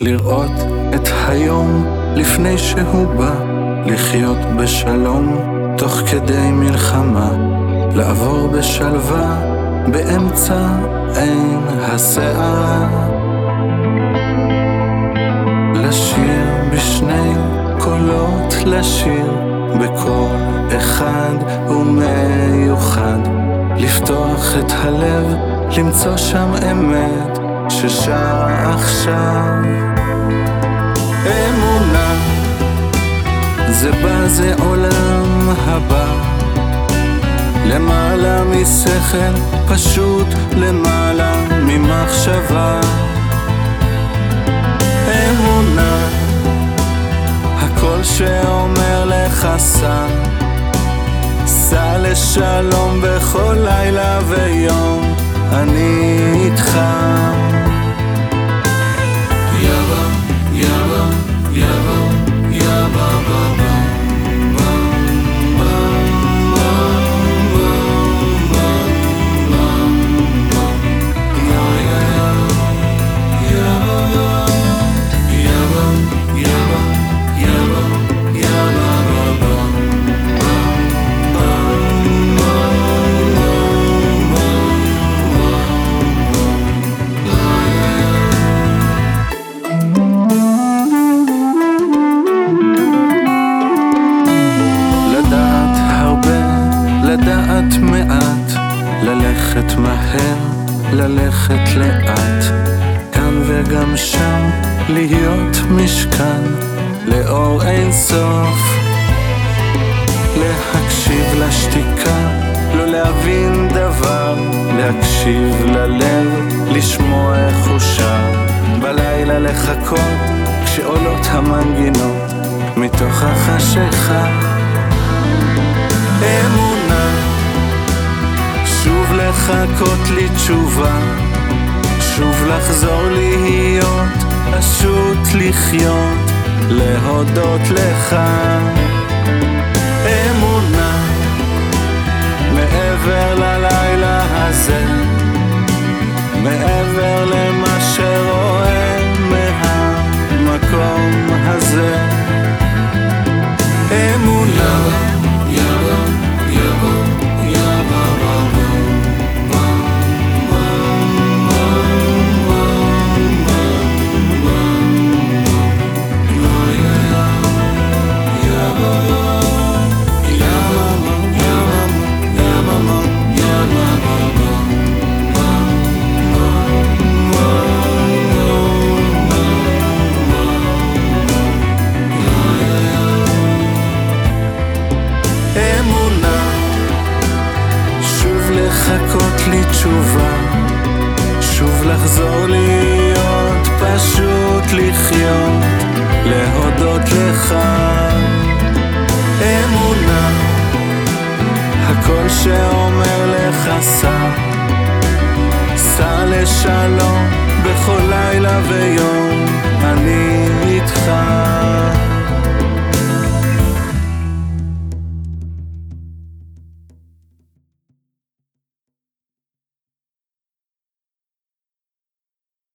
לראות את היום לפני שהוא בא, לחיות בשלום תוך כדי מלחמה, לעבור בשלווה באמצע עין הסערה. לשיר בשני קולות, לשיר בקול אחד ומיוחד, לפתוח את הלב, למצוא שם אמת ששר עכשיו. זה בא זה עולם הבא, למעלה משכל, פשוט למעלה ממחשבה. אמונה, הקול שאומר לך סע, סע לשלום בכל לילה ויום, אני איתך. מעט, ללכת מהר, ללכת לאט, כאן וגם שם, להיות משכן, לאור אין סוף. להקשיב לשתיקה, לא להבין דבר, להקשיב ללב, לשמוע איך הוא שר, בלילה לחכות, כשעולות המנגינות, מתוך החשיכה. לחכות לי תשובה, שוב לחזור להיות, פשוט לחיות, להודות לך. אמונה, לי תשובה, שוב לחזור להיות, פשוט לחיות, להודות לך. אמונה, הקול שאומר לך סע, סע לשלום בכל לילה ויום, אני איתך.